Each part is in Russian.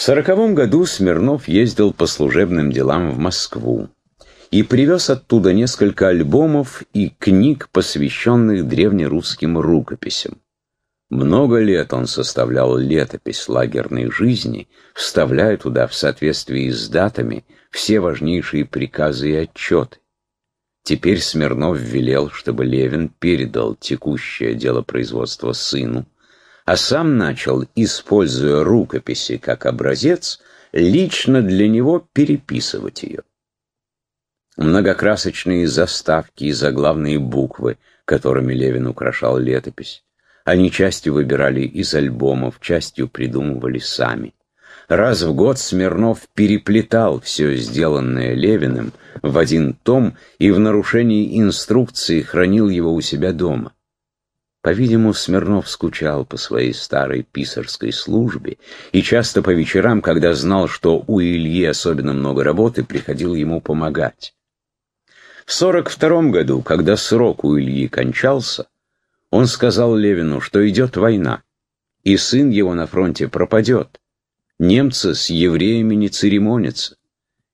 В сороковом году Смирнов ездил по служебным делам в Москву и привез оттуда несколько альбомов и книг, посвященных древнерусским рукописям. Много лет он составлял летопись лагерной жизни, вставляя туда в соответствии с датами все важнейшие приказы и отчеты. Теперь Смирнов велел, чтобы Левин передал текущее дело производства сыну, а сам начал, используя рукописи как образец, лично для него переписывать ее. Многокрасочные заставки и заглавные буквы, которыми Левин украшал летопись, они частью выбирали из альбомов, частью придумывали сами. Раз в год Смирнов переплетал все сделанное Левиным в один том и в нарушении инструкции хранил его у себя дома. По-видимому, Смирнов скучал по своей старой писарской службе и часто по вечерам, когда знал, что у Ильи особенно много работы, приходил ему помогать. В сорок втором году, когда срок у Ильи кончался, он сказал Левину, что идет война, и сын его на фронте пропадет. Немцы с евреями не церемонятся.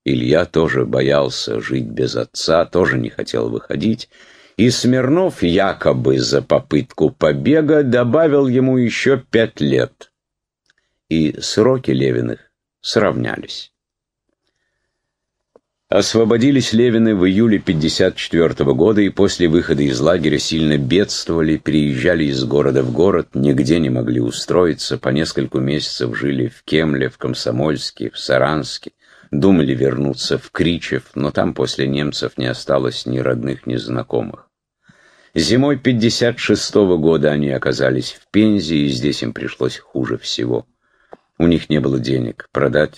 Илья тоже боялся жить без отца, тоже не хотел выходить, и Смирнов якобы за попытку побега добавил ему еще пять лет. И сроки Левиных сравнялись. Освободились Левины в июле 54 года и после выхода из лагеря сильно бедствовали, переезжали из города в город, нигде не могли устроиться, по нескольку месяцев жили в Кемле, в Комсомольске, в Саранске, думали вернуться в Кричев, но там после немцев не осталось ни родных, ни знакомых. Зимой 56 -го года они оказались в Пензе, и здесь им пришлось хуже всего. У них не было денег, продать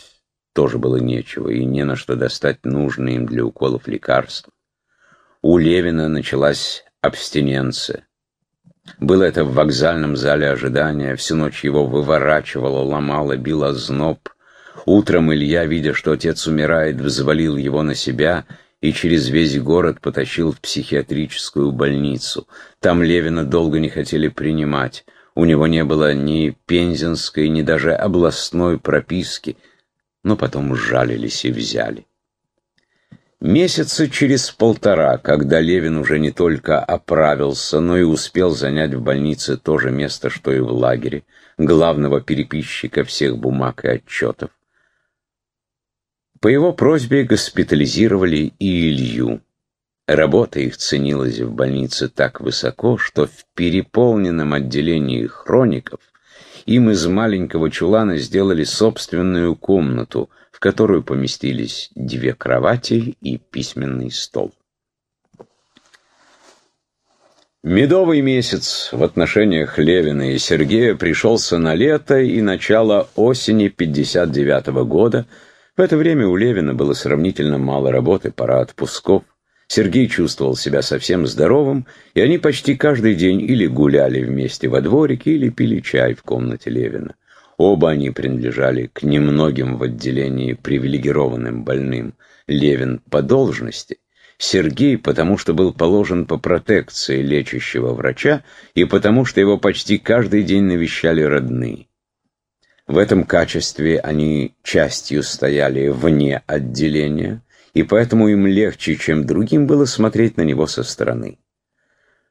тоже было нечего, и не на что достать нужные им для уколов лекарства. У Левина началась абстиненция. Было это в вокзальном зале ожидания, всю ночь его выворачивало, ломало, било зноб. Утром Илья, видя, что отец умирает, взвалил его на себя и через весь город потащил в психиатрическую больницу. Там Левина долго не хотели принимать. У него не было ни пензенской, ни даже областной прописки — но потом сжалились и взяли. Месяца через полтора, когда Левин уже не только оправился, но и успел занять в больнице то же место, что и в лагере, главного переписчика всех бумаг и отчетов, по его просьбе госпитализировали и Илью. Работа их ценилась в больнице так высоко, что в переполненном отделении хроников им из маленького чулана сделали собственную комнату, в которую поместились две кровати и письменный стол. Медовый месяц в отношениях Левина и Сергея пришелся на лето и начало осени 59 -го года. В это время у Левина было сравнительно мало работы, пора отпусков. Сергей чувствовал себя совсем здоровым, и они почти каждый день или гуляли вместе во дворике, или пили чай в комнате Левина. Оба они принадлежали к немногим в отделении привилегированным больным. Левин по должности, Сергей потому что был положен по протекции лечащего врача и потому что его почти каждый день навещали родные. В этом качестве они частью стояли вне отделения, и поэтому им легче, чем другим, было смотреть на него со стороны.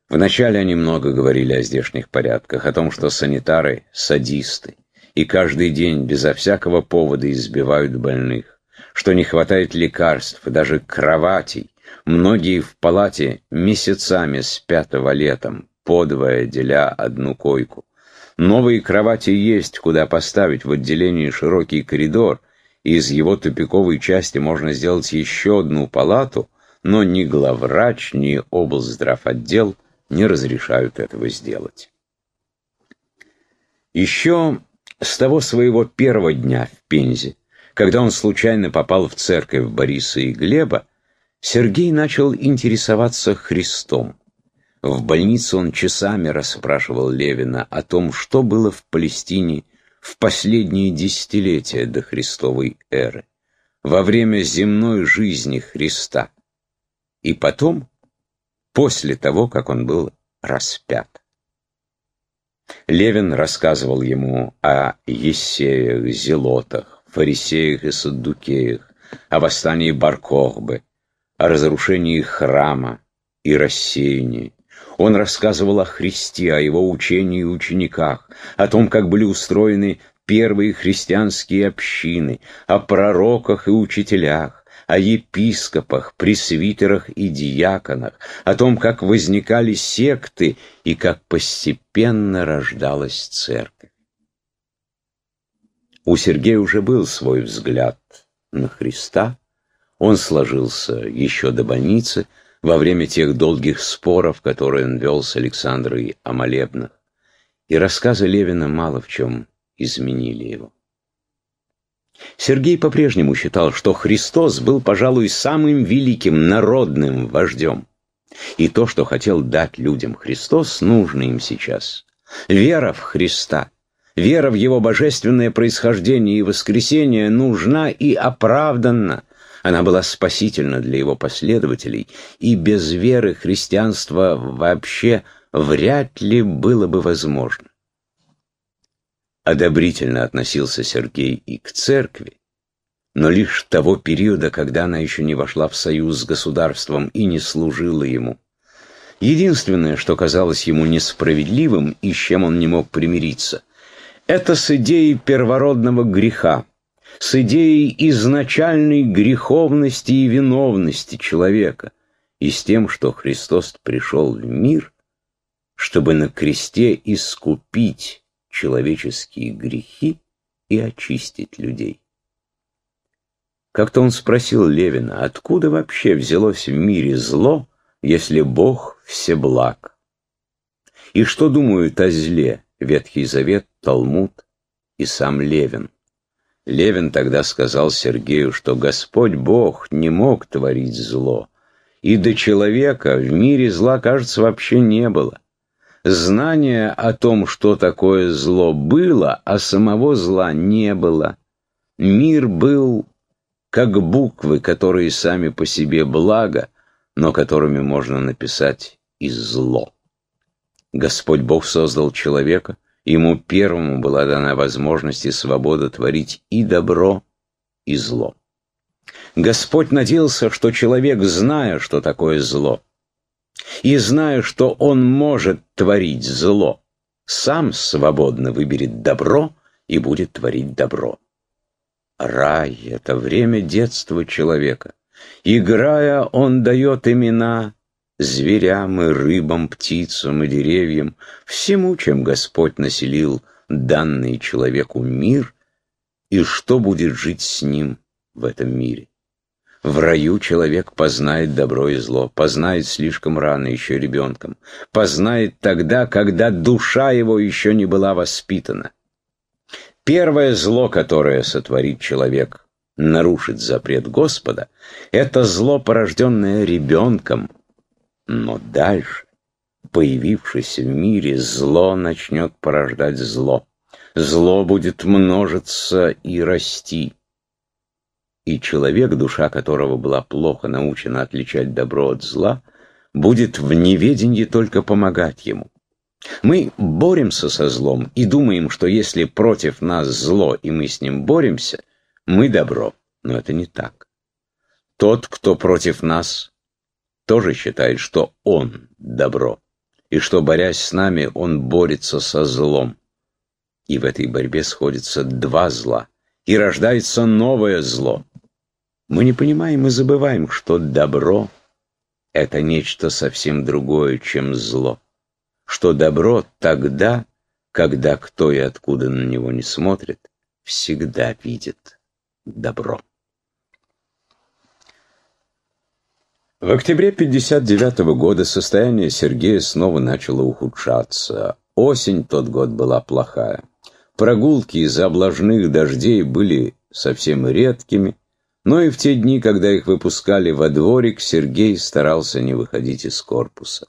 Вначале они много говорили о здешних порядках, о том, что санитары – садисты, и каждый день безо всякого повода избивают больных, что не хватает лекарств, даже кроватей. Многие в палате месяцами спят летом, подвое деля одну койку. Новые кровати есть, куда поставить в отделении широкий коридор, из его тупиковой части можно сделать еще одну палату, но ни главврач, ни облздравотдел не разрешают этого сделать. Еще с того своего первого дня в Пензе, когда он случайно попал в церковь Бориса и Глеба, Сергей начал интересоваться Христом. В больнице он часами расспрашивал Левина о том, что было в Палестине в последние десятилетия до Христовой эры, во время земной жизни Христа, и потом, после того, как он был распят. Левин рассказывал ему о Ессеях, Зелотах, фарисеях и саддукеях, о восстании Баркохбы, о разрушении храма и рассеянии. Он рассказывал о Христе, о его учении и учениках, о том, как были устроены первые христианские общины, о пророках и учителях, о епископах, пресвитерах и диаконах, о том, как возникали секты и как постепенно рождалась церковь. У Сергея уже был свой взгляд на Христа, он сложился еще до больницы, во время тех долгих споров, которые он вел с Александрой о молебнах, и рассказы Левина мало в чем изменили его. Сергей по-прежнему считал, что Христос был, пожалуй, самым великим народным вождем. И то, что хотел дать людям Христос, нужно им сейчас. Вера в Христа, вера в Его божественное происхождение и воскресение нужна и оправданна. Она была спасительна для Его последователей, и без веры христианство вообще вряд ли было бы возможно одобрительно относился Сергей и к церкви, но лишь того периода, когда она еще не вошла в союз с государством и не служила ему. Единственное, что казалось ему несправедливым и с чем он не мог примириться, это с идеей первородного греха, с идеей изначальной греховности и виновности человека, и с тем, что Христос пришел в мир, чтобы на кресте искупить человеческие грехи и очистить людей. Как-то он спросил Левина, откуда вообще взялось в мире зло, если Бог всеблаг? И что думают о зле Ветхий Завет, Талмуд и сам Левин? Левин тогда сказал Сергею, что Господь Бог не мог творить зло, и до человека в мире зла, кажется, вообще не было. Знание о том, что такое зло было, а самого зла не было. Мир был как буквы, которые сами по себе благо, но которыми можно написать и зло. Господь Бог создал человека, ему первому была дана возможность и свобода творить и добро, и зло. Господь надеялся, что человек, зная, что такое зло, и зная, что он может творить зло, сам свободно выберет добро и будет творить добро. Рай — это время детства человека. Играя, он дает имена зверям и рыбам, птицам и деревьям, всему, чем Господь населил данный человеку мир, и что будет жить с ним в этом мире. В раю человек познает добро и зло, познает слишком рано, еще ребенком, познает тогда, когда душа его еще не была воспитана. Первое зло, которое сотворит человек, нарушит запрет Господа, это зло, порожденное ребенком. Но дальше, появившись в мире, зло начнет порождать зло. Зло будет множиться и расти и человек, душа которого была плохо научена отличать добро от зла, будет в неведении только помогать ему. Мы боремся со злом и думаем, что если против нас зло и мы с ним боремся, мы добро. Но это не так. Тот, кто против нас, тоже считает, что он добро, и что, борясь с нами, он борется со злом. И в этой борьбе сходятся два зла, и рождается новое зло. Мы не понимаем и забываем, что добро — это нечто совсем другое, чем зло. Что добро тогда, когда кто и откуда на него не смотрит, всегда видит добро. В октябре 59 -го года состояние Сергея снова начало ухудшаться. Осень тот год была плохая. Прогулки из-за облажных дождей были совсем редкими, но и в те дни, когда их выпускали во дворик, Сергей старался не выходить из корпуса.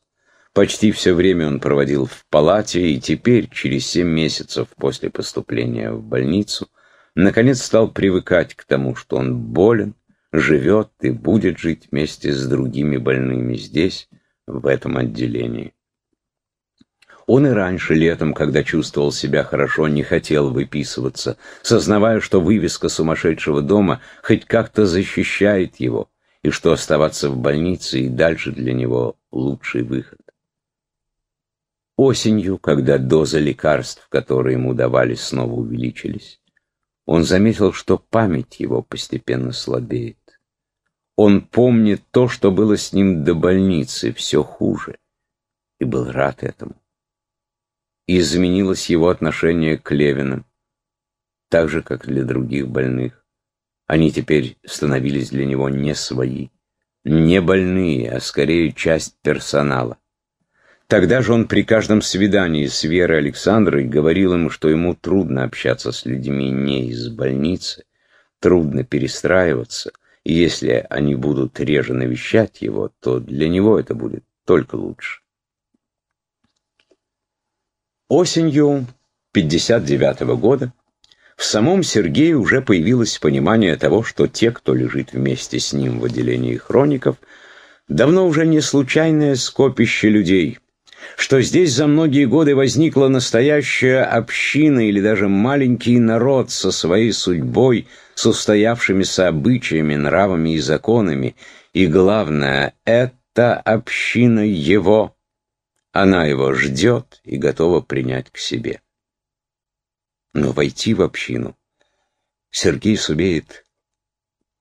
Почти все время он проводил в палате, и теперь, через семь месяцев после поступления в больницу, наконец стал привыкать к тому, что он болен, живет и будет жить вместе с другими больными здесь, в этом отделении. Он и раньше летом, когда чувствовал себя хорошо, не хотел выписываться, сознавая, что вывеска сумасшедшего дома хоть как-то защищает его, и что оставаться в больнице и дальше для него лучший выход. Осенью, когда доза лекарств, которые ему давали, снова увеличились, он заметил, что память его постепенно слабеет. Он помнит то, что было с ним до больницы, все хуже, и был рад этому. Изменилось его отношение к Левинам, так же, как для других больных. Они теперь становились для него не свои, не больные, а скорее часть персонала. Тогда же он при каждом свидании с Верой Александрой говорил ему, что ему трудно общаться с людьми не из больницы, трудно перестраиваться, и если они будут реже навещать его, то для него это будет только лучше. Осенью 59 -го года в самом Сергее уже появилось понимание того, что те, кто лежит вместе с ним в отделении хроников, давно уже не случайное скопище людей – что здесь за многие годы возникла настоящая община или даже маленький народ со своей судьбой, с устоявшимися обычаями, нравами и законами, и главное, это община его. Она его ждет и готова принять к себе. Но войти в общину Сергей сумеет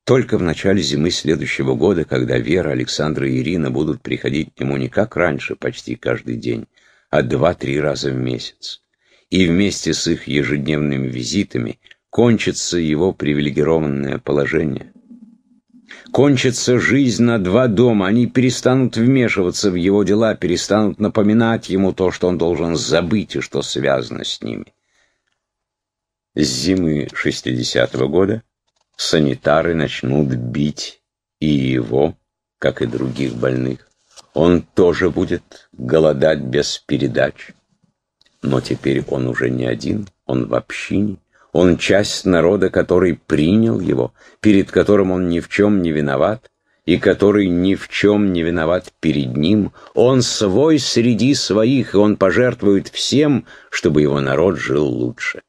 только в начале зимы следующего года, когда Вера, Александра и Ирина будут приходить к нему не как раньше, почти каждый день, а два-три раза в месяц. И вместе с их ежедневными визитами кончится его привилегированное положение. Кончится жизнь на два дома, они перестанут вмешиваться в его дела, перестанут напоминать ему то, что он должен забыть и что связано с ними. С зимы 60-го года санитары начнут бить и его, как и других больных. Он тоже будет голодать без передач. Но теперь он уже не один, он в общине. Он часть народа, который принял его, перед которым он ни в чем не виноват, и который ни в чем не виноват перед ним. Он свой среди своих, и он пожертвует всем, чтобы его народ жил лучше.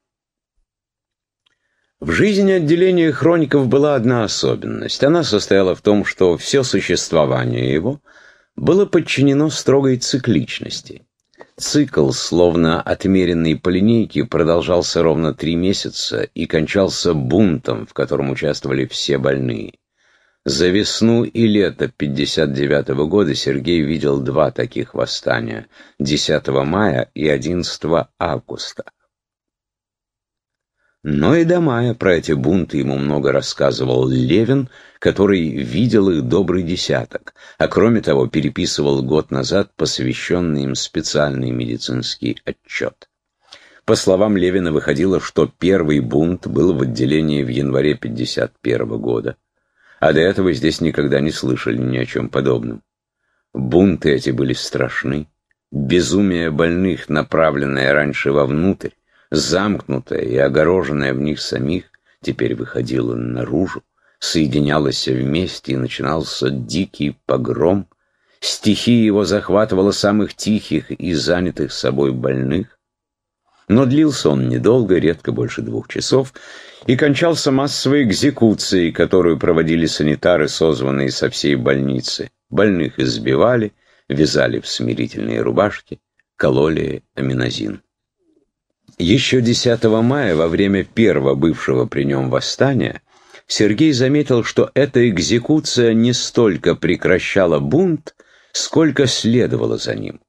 В жизни отделения хроников была одна особенность. Она состояла в том, что все существование его было подчинено строгой цикличности. Цикл, словно отмеренный по линейке, продолжался ровно три месяца и кончался бунтом, в котором участвовали все больные. За весну и лето 59 -го года Сергей видел два таких восстания – 10 мая и 11 августа. Но и до мая про эти бунты ему много рассказывал Левин, который видел их добрый десяток, а кроме того переписывал год назад посвященный им специальный медицинский отчет. По словам Левина, выходило, что первый бунт был в отделении в январе 51 года, а до этого здесь никогда не слышали ни о чем подобном. Бунты эти были страшны, безумие больных, направленное раньше вовнутрь, замкнутая и огороженная в них самих, теперь выходила наружу, соединялась вместе, и начинался дикий погром. Стихия его захватывала самых тихих и занятых собой больных. Но длился он недолго, редко больше двух часов, и кончался массовой экзекуцией, которую проводили санитары, созванные со всей больницы. Больных избивали, вязали в смирительные рубашки, кололи аминозин. Еще 10 мая, во время первого бывшего при нем восстания, Сергей заметил, что эта экзекуция не столько прекращала бунт, сколько следовала за ним.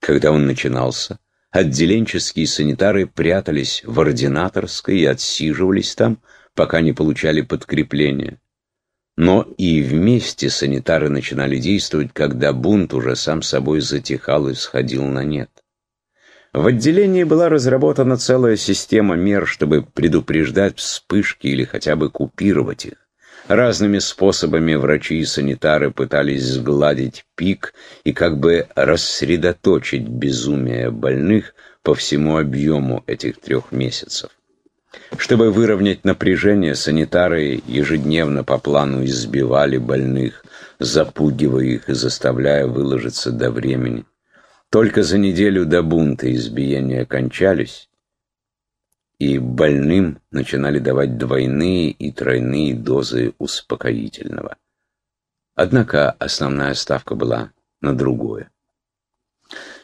Когда он начинался, отделенческие санитары прятались в ординаторской и отсиживались там, пока не получали подкрепления. Но и вместе санитары начинали действовать, когда бунт уже сам собой затихал и сходил на нет. В отделении была разработана целая система мер, чтобы предупреждать вспышки или хотя бы купировать их. Разными способами врачи и санитары пытались сгладить пик и как бы рассредоточить безумие больных по всему объему этих трех месяцев. Чтобы выровнять напряжение, санитары ежедневно по плану избивали больных, запугивая их и заставляя выложиться до времени. Только за неделю до бунта избиения кончались, и больным начинали давать двойные и тройные дозы успокоительного. Однако основная ставка была на другое.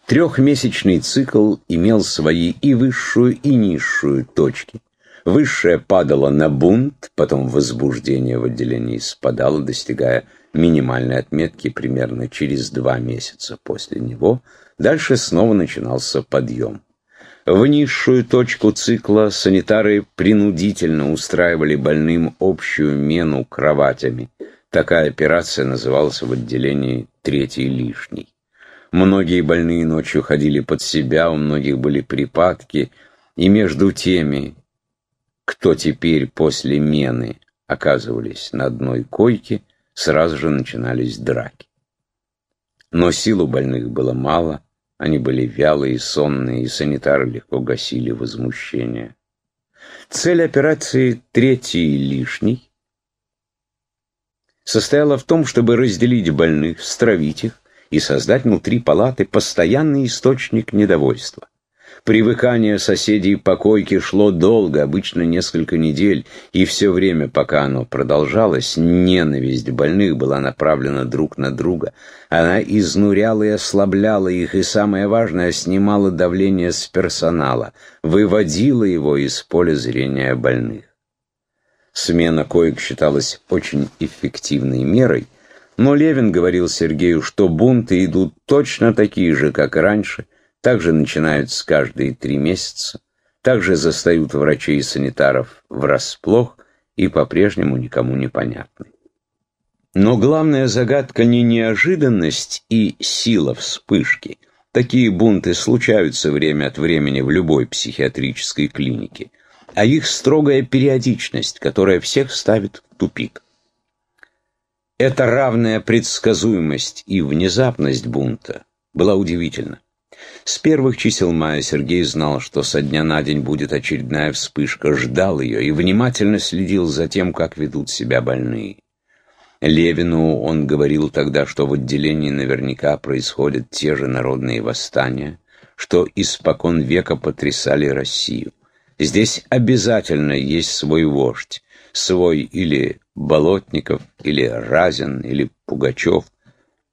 Трехмесячный цикл имел свои и высшую, и низшую точки. Высшая падала на бунт, потом возбуждение в отделении спадало, достигая минимальной отметки примерно через два месяца после него. Дальше снова начинался подъем. В низшую точку цикла санитары принудительно устраивали больным общую мену кроватями. Такая операция называлась в отделении «третий лишний». Многие больные ночью ходили под себя, у многих были припадки, и между теми, кто теперь после мены оказывались на одной койке, сразу же начинались драки. Но сил у больных было мало, они были вялые и сонные, и санитары легко гасили возмущение. Цель операции «Третий лишний» состояла в том, чтобы разделить больных, стравить их, и создать внутри палаты постоянный источник недовольства. Привыкание соседей по койке шло долго, обычно несколько недель, и все время, пока оно продолжалось, ненависть больных была направлена друг на друга. Она изнуряла и ослабляла их, и, самое важное, снимала давление с персонала, выводила его из поля зрения больных. Смена коек считалась очень эффективной мерой, но Левин говорил Сергею, что бунты идут точно такие же, как и раньше, также начинаются каждые три месяца, также застают врачей и санитаров врасплох и по-прежнему никому не понятны. Но главная загадка не неожиданность и сила вспышки. Такие бунты случаются время от времени в любой психиатрической клинике, а их строгая периодичность, которая всех ставит в тупик. Эта равная предсказуемость и внезапность бунта была удивительна. С первых чисел мая Сергей знал, что со дня на день будет очередная вспышка, ждал ее и внимательно следил за тем, как ведут себя больные. Левину он говорил тогда, что в отделении наверняка происходят те же народные восстания, что испокон века потрясали Россию. Здесь обязательно есть свой вождь, свой или Болотников, или Разин, или Пугачев,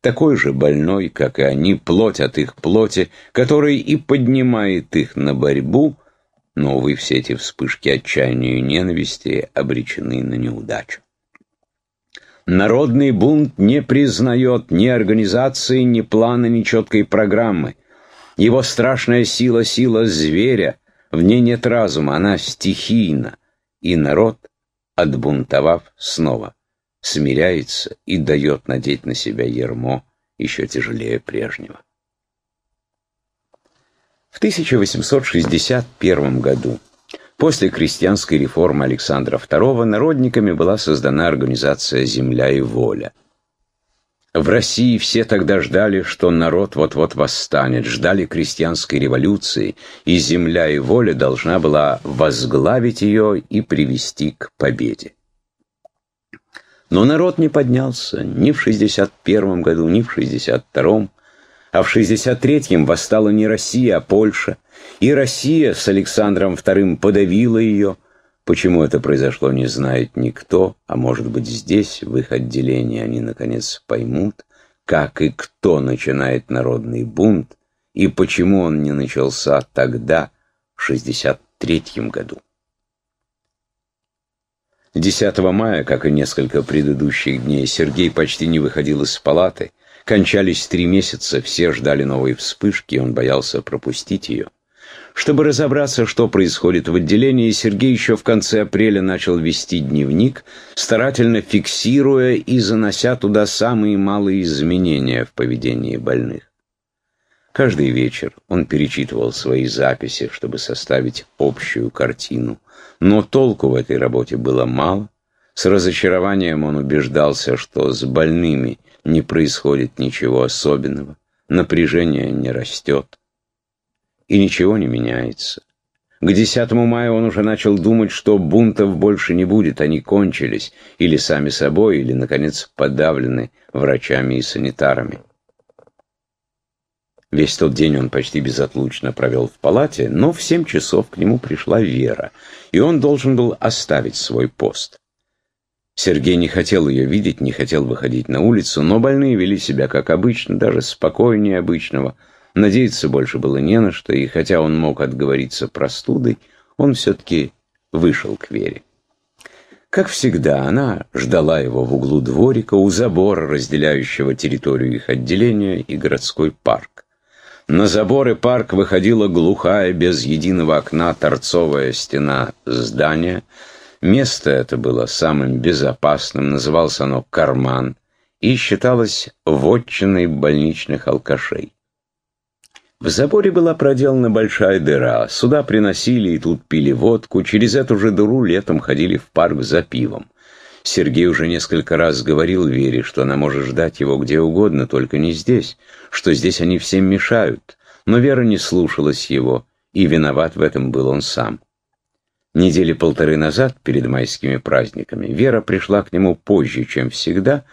такой же больной, как и они, плоть от их плоти, который и поднимает их на борьбу, но, увы, все эти вспышки отчаяния и ненависти обречены на неудачу. Народный бунт не признает ни организации, ни плана, ни четкой программы. Его страшная сила — сила зверя, в ней нет разума, она стихийна, и народ — отбунтовав снова, смиряется и дает надеть на себя ермо еще тяжелее прежнего. В 1861 году, после крестьянской реформы Александра II, народниками была создана организация «Земля и воля», в России все тогда ждали, что народ вот-вот восстанет, ждали крестьянской революции, и земля и воля должна была возглавить ее и привести к победе. Но народ не поднялся ни в 61 году, ни в 62-м, а в 63-м восстала не Россия, а Польша, и Россия с Александром II подавила ее, Почему это произошло, не знает никто, а может быть здесь, в их отделении, они наконец поймут, как и кто начинает народный бунт, и почему он не начался тогда, в 63-м году. 10 мая, как и несколько предыдущих дней, Сергей почти не выходил из палаты. Кончались три месяца, все ждали новой вспышки, он боялся пропустить ее. Чтобы разобраться, что происходит в отделении, Сергей еще в конце апреля начал вести дневник, старательно фиксируя и занося туда самые малые изменения в поведении больных. Каждый вечер он перечитывал свои записи, чтобы составить общую картину. Но толку в этой работе было мало. С разочарованием он убеждался, что с больными не происходит ничего особенного, напряжение не растет и ничего не меняется. К 10 мая он уже начал думать, что бунтов больше не будет, они кончились, или сами собой, или, наконец, подавлены врачами и санитарами. Весь тот день он почти безотлучно провел в палате, но в семь часов к нему пришла Вера, и он должен был оставить свой пост. Сергей не хотел ее видеть, не хотел выходить на улицу, но больные вели себя как обычно, даже спокойнее обычного. Надеяться больше было не на что, и хотя он мог отговориться простудой, он все-таки вышел к Вере. Как всегда, она ждала его в углу дворика у забора, разделяющего территорию их отделения и городской парк. На забор и парк выходила глухая, без единого окна, торцовая стена здания. Место это было самым безопасным, называлось оно «Карман» и считалось вотчиной больничных алкашей. В заборе была проделана большая дыра. Сюда приносили и тут пили водку. Через эту же дыру летом ходили в парк за пивом. Сергей уже несколько раз говорил Вере, что она может ждать его где угодно, только не здесь, что здесь они всем мешают. Но Вера не слушалась его, и виноват в этом был он сам. Недели полторы назад, перед майскими праздниками, Вера пришла к нему позже, чем всегда.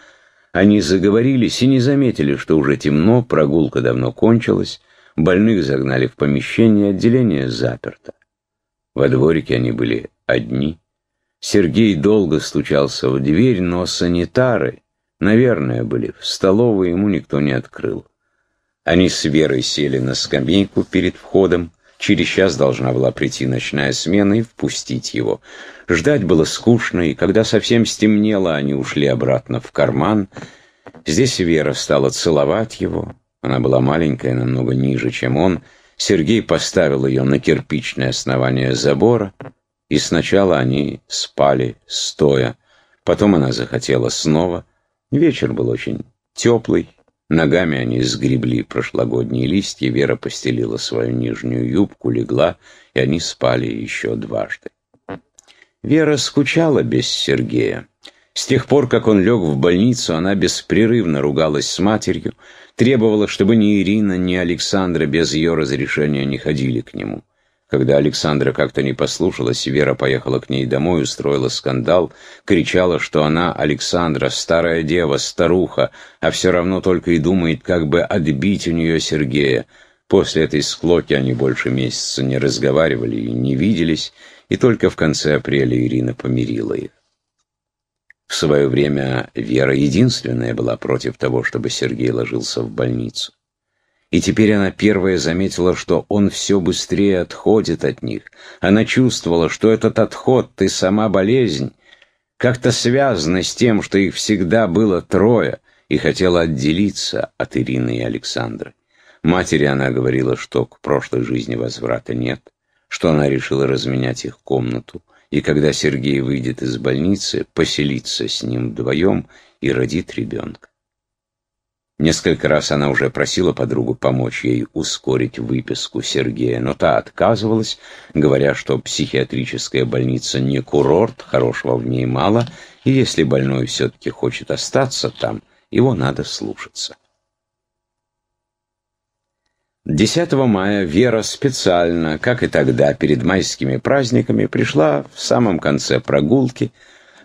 Они заговорились и не заметили, что уже темно, прогулка давно кончилась, Больных загнали в помещение, отделение заперто. Во дворике они были одни. Сергей долго стучался в дверь, но санитары, наверное, были в столовой, ему никто не открыл. Они с Верой сели на скамейку перед входом. Через час должна была прийти ночная смена и впустить его. Ждать было скучно, и когда совсем стемнело, они ушли обратно в карман. Здесь Вера стала целовать его. Она была маленькая, намного ниже, чем он. Сергей поставил ее на кирпичное основание забора, и сначала они спали стоя. Потом она захотела снова. Вечер был очень теплый. Ногами они сгребли прошлогодние листья, Вера постелила свою нижнюю юбку, легла, и они спали еще дважды. Вера скучала без Сергея. С тех пор, как он лег в больницу, она беспрерывно ругалась с матерью, требовала, чтобы ни Ирина, ни Александра без ее разрешения не ходили к нему. Когда Александра как-то не послушалась, Вера поехала к ней домой, устроила скандал, кричала, что она, Александра, старая дева, старуха, а все равно только и думает, как бы отбить у нее Сергея. После этой склоки они больше месяца не разговаривали и не виделись, и только в конце апреля Ирина помирила их. В свое время Вера единственная была против того, чтобы Сергей ложился в больницу. И теперь она первая заметила, что он все быстрее отходит от них. Она чувствовала, что этот отход, ты сама болезнь, как-то связана с тем, что их всегда было трое, и хотела отделиться от Ирины и Александра. Матери она говорила, что к прошлой жизни возврата нет, что она решила разменять их комнату, и когда Сергей выйдет из больницы, поселиться с ним вдвоем и родит ребенка. Несколько раз она уже просила подругу помочь ей ускорить выписку Сергея, но та отказывалась, говоря, что психиатрическая больница не курорт, хорошего в ней мало, и если больной все-таки хочет остаться там, его надо слушаться. 10 мая Вера специально, как и тогда, перед майскими праздниками, пришла в самом конце прогулки.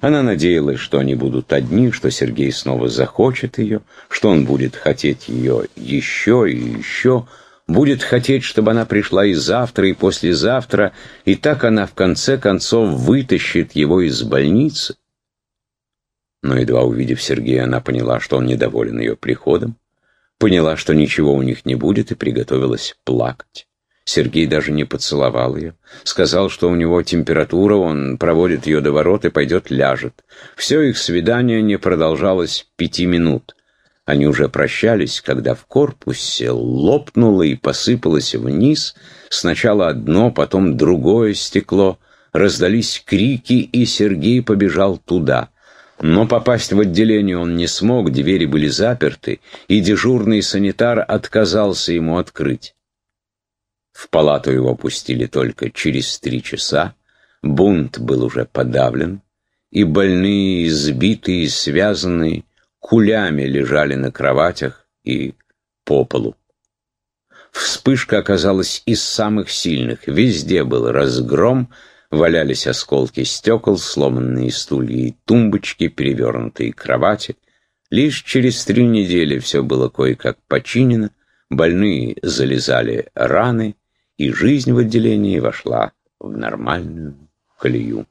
Она надеялась, что они будут одни, что Сергей снова захочет ее, что он будет хотеть ее еще и еще, будет хотеть, чтобы она пришла и завтра, и послезавтра, и так она в конце концов вытащит его из больницы. Но едва увидев Сергея, она поняла, что он недоволен ее приходом поняла, что ничего у них не будет, и приготовилась плакать. Сергей даже не поцеловал ее. Сказал, что у него температура, он проводит ее до ворот и пойдет ляжет. Все их свидание не продолжалось пяти минут. Они уже прощались, когда в корпусе лопнуло и посыпалось вниз сначала одно, потом другое стекло. Раздались крики, и Сергей побежал туда — но попасть в отделение он не смог, двери были заперты, и дежурный санитар отказался ему открыть. В палату его пустили только через три часа, бунт был уже подавлен, и больные, избитые, связанные, кулями лежали на кроватях и по полу. Вспышка оказалась из самых сильных, везде был разгром, Валялись осколки стекол, сломанные стулья и тумбочки, перевернутые кровати. Лишь через три недели все было кое-как починено, больные залезали раны, и жизнь в отделении вошла в нормальную колею.